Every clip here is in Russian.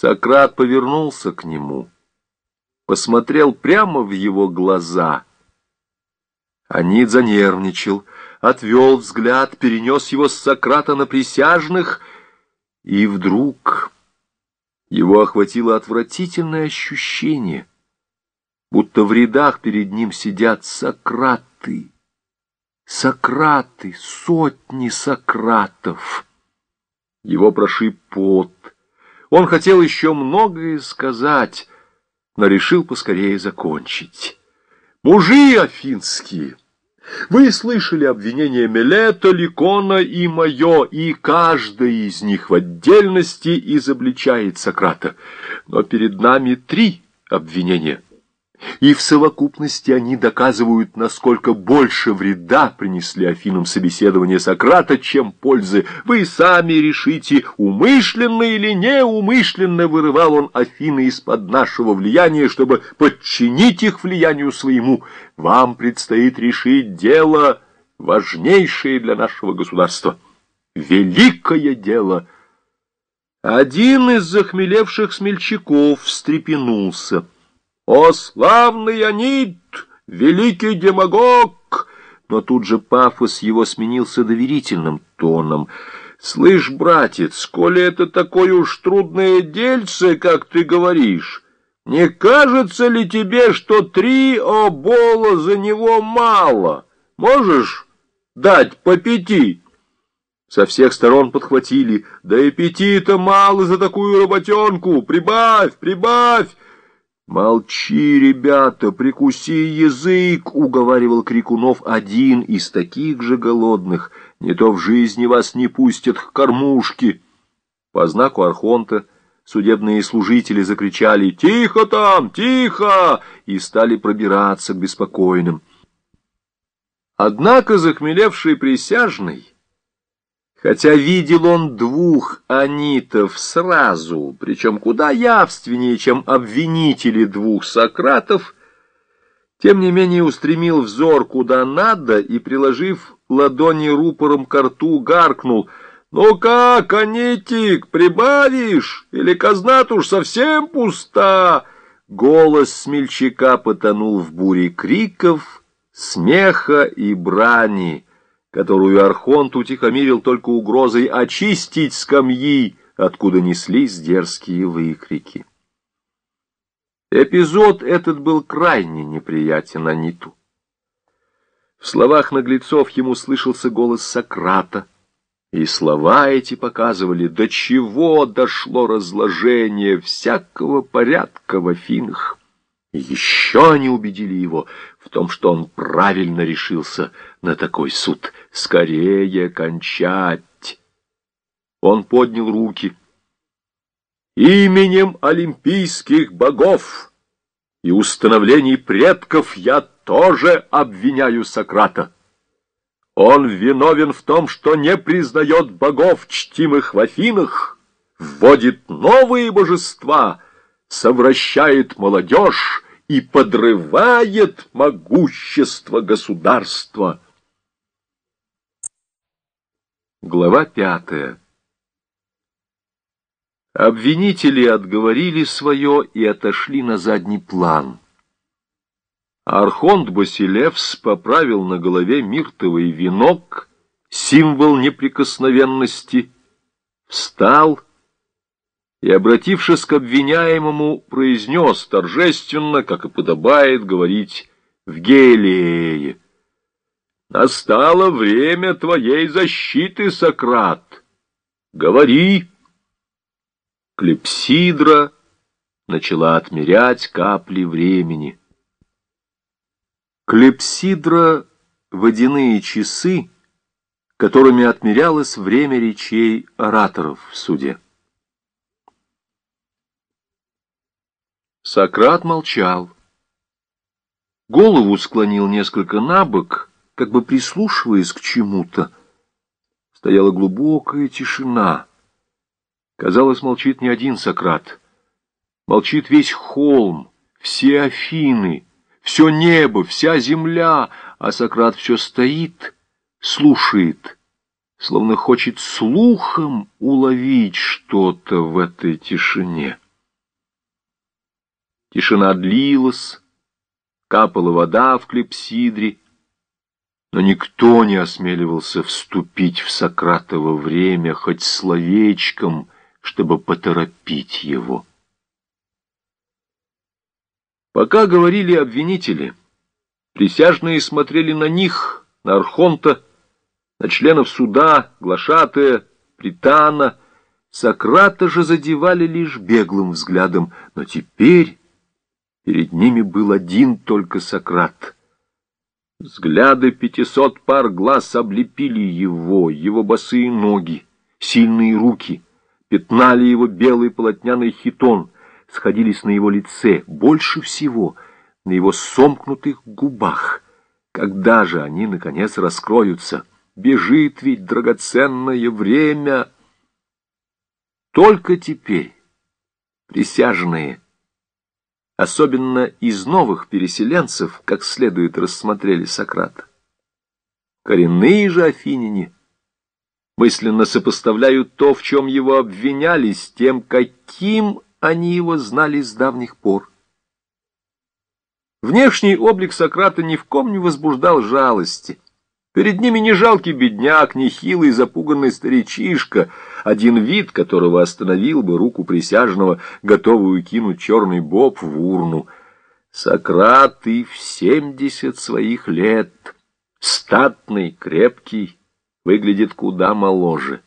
Сократ повернулся к нему, посмотрел прямо в его глаза. Анит занервничал, отвел взгляд, перенес его с Сократа на присяжных, и вдруг его охватило отвратительное ощущение, будто в рядах перед ним сидят Сократы. Сократы, сотни Сократов. Его прошиб пот. Он хотел еще многое сказать, но решил поскорее закончить. «Мужи афинские!» Вы слышали обвинения Мелета, Ликона и мое, и каждый из них в отдельности изобличает Сократа. Но перед нами три обвинения — и в совокупности они доказывают, насколько больше вреда принесли Афинам собеседование Сократа, чем пользы. Вы сами решите, умышленно или неумышленно вырывал он Афины из-под нашего влияния, чтобы подчинить их влиянию своему. Вам предстоит решить дело, важнейшее для нашего государства. Великое дело. Один из захмелевших смельчаков встрепенулся. «О, славный Анит, великий демагог!» Но тут же пафос его сменился доверительным тоном. «Слышь, братец, коли это такое уж трудное дельце, как ты говоришь, не кажется ли тебе, что три обола за него мало? Можешь дать по пяти?» Со всех сторон подхватили. «Да и пяти-то мало за такую работенку! Прибавь, прибавь!» «Молчи, ребята, прикуси язык!» — уговаривал Крикунов один из таких же голодных. «Не то в жизни вас не пустят к кормушке!» По знаку Архонта судебные служители закричали «Тихо там! Тихо!» и стали пробираться к беспокойным. Однако захмелевший присяжный Хотя видел он двух анитов сразу, причем куда явственнее, чем обвинители двух Сократов, тем не менее устремил взор куда надо и, приложив ладони рупором к рту, гаркнул «Ну как, анитик, прибавишь? Или казна-то уж совсем пуста?» Голос смельчака потонул в буре криков, смеха и брани которую Архонт утихомирил только угрозой очистить скамьи, откуда неслись дерзкие выкрики. Эпизод этот был крайне неприятен Аниту. В словах наглецов ему слышался голос Сократа, и слова эти показывали, до чего дошло разложение всякого порядка в Афинах. Еще они убедили его в том, что он правильно решился на такой суд. Скорее кончать. Он поднял руки. Именем олимпийских богов и установлений предков я тоже обвиняю Сократа. Он виновен в том, что не признает богов, чтимых в Афинах, вводит новые божества — совращает молодежь и подрывает могущество государства. Глава пятая Обвинители отговорили свое и отошли на задний план. Архонт Басилевс поправил на голове миртовый венок, символ неприкосновенности, встал и, обратившись к обвиняемому, произнес торжественно, как и подобает говорить в Гелие. «Настало время твоей защиты, Сократ! Говори!» Клепсидра начала отмерять капли времени. Клепсидра — водяные часы, которыми отмерялось время речей ораторов в суде. Сократ молчал. Голову склонил несколько на бок, как бы прислушиваясь к чему-то. Стояла глубокая тишина. Казалось, молчит не один Сократ. Молчит весь холм, все Афины, все небо, вся земля, а Сократ все стоит, слушает, словно хочет слухом уловить что-то в этой тишине. Тишина длилась, капала вода в клепсидре, но никто не осмеливался вступить в Сократово время хоть словечком, чтобы поторопить его. Пока говорили обвинители, присяжные смотрели на них, на Архонта, на членов суда, глашатая, притана. Сократа же задевали лишь беглым взглядом, но теперь перед ними был один только Сократ. Взгляды пятисот пар глаз облепили его, его босые ноги, сильные руки, пятнали его белый полотняный хитон, сходились на его лице, больше всего на его сомкнутых губах. Когда же они, наконец, раскроются? Бежит ведь драгоценное время. Только теперь присяжные, особенно из новых переселенцев, как следует рассмотрели Сократа. Коренные же афиняне мысленно сопоставляют то, в чем его обвиняли, с тем, каким они его знали с давних пор. Внешний облик Сократа ни в ком не возбуждал жалости. Перед ними не жалкий бедняк, не хилый запуганный старичишка, один вид которого остановил бы руку присяжного, готовую кинуть черный боб в урну. Сократ и в семьдесят своих лет, статный, крепкий, выглядит куда моложе.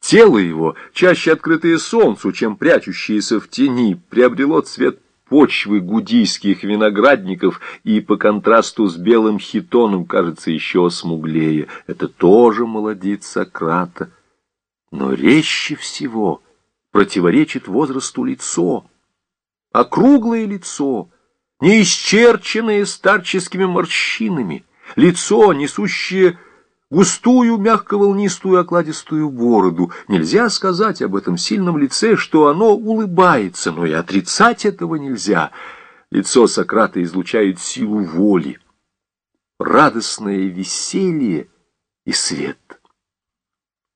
Тело его, чаще открытое солнцу, чем прячущееся в тени, приобрело цвет почвы гудийских виноградников и по контрасту с белым хитоном кажется еще смуглее. Это тоже молодец Сократа. Но резче всего противоречит возрасту лицо. Округлое лицо, не исчерченное старческими морщинами, лицо, несущее густую, мягко-волнистую, окладистую бороду. Нельзя сказать об этом сильном лице, что оно улыбается, но и отрицать этого нельзя. Лицо Сократа излучает силу воли, радостное веселье и свет.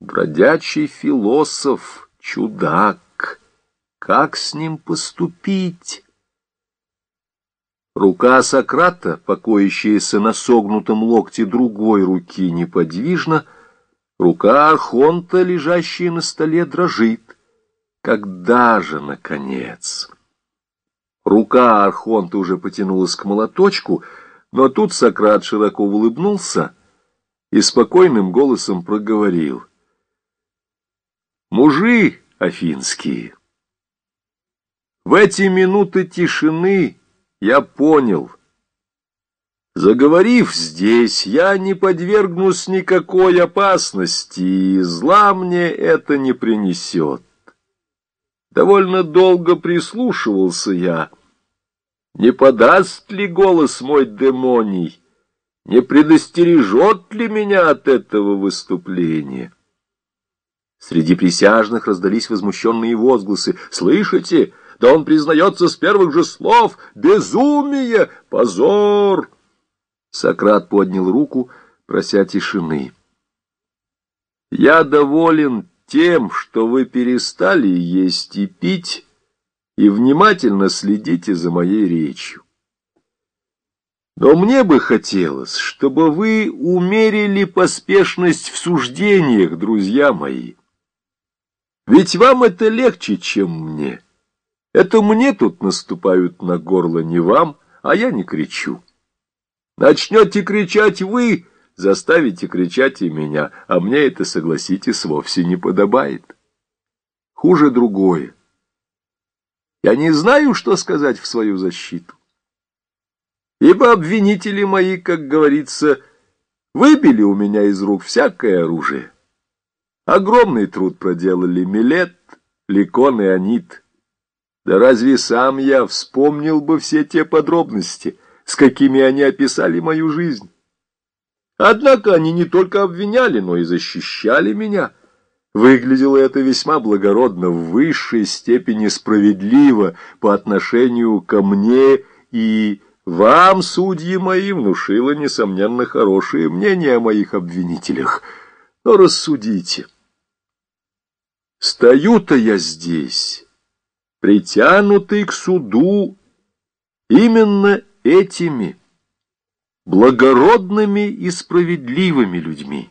Бродячий философ, чудак, как с ним поступить? Рука Сократа, покоящаяся на согнутом локте другой руки, неподвижна, рука Архонта, лежащая на столе, дрожит. Когда же, наконец? Рука Архонта уже потянулась к молоточку, но тут Сократ широко улыбнулся и спокойным голосом проговорил. «Мужи афинские, в эти минуты тишины я понял. Заговорив здесь, я не подвергнусь никакой опасности, и зла мне это не принесет. Довольно долго прислушивался я. Не подаст ли голос мой демоний? Не предостережет ли меня от этого выступления? Среди присяжных раздались возмущенные возгласы. «Слышите? Да он признается с первых же слов. Безумие! Позор!» Сократ поднял руку, прося тишины. «Я доволен тем, что вы перестали есть и пить, и внимательно следите за моей речью. Но мне бы хотелось, чтобы вы умерили поспешность в суждениях, друзья мои. Ведь вам это легче, чем мне». Это мне тут наступают на горло, не вам, а я не кричу. Начнете кричать вы, заставите кричать и меня, а мне это, согласитесь, вовсе не подобает. Хуже другое. Я не знаю, что сказать в свою защиту. Ибо обвинители мои, как говорится, выбили у меня из рук всякое оружие. Огромный труд проделали Милет, Ликон и Анит. Да разве сам я вспомнил бы все те подробности, с какими они описали мою жизнь? Однако они не только обвиняли, но и защищали меня. Выглядело это весьма благородно, в высшей степени справедливо по отношению ко мне и вам, судьи мои, внушило, несомненно, хорошее мнение о моих обвинителях. Но рассудите. Стою-то я здесь притянутый к суду Именно этими благородными и справедливыми людьми